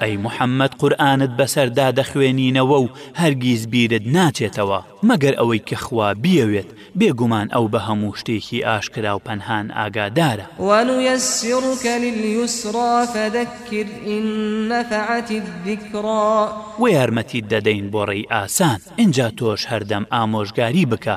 ئەی محەمەد قورئانت بەسەردا دەخوێنینەوە و هەرگیز بیرت ناچێتەوە مەگەر ئەوەی کە خوا بیەوێت، بێگومان ئەو بە هەموو شتێکی ئاشکرا و پەنهان ئاگادارە. ونیسرک للیسری فذکر ان نفعت الذکری. وە یارمەتیت دەدەین بۆ ڕێی ئاسان، ئینجا تۆش هەردەم ئامۆژگاری بکە،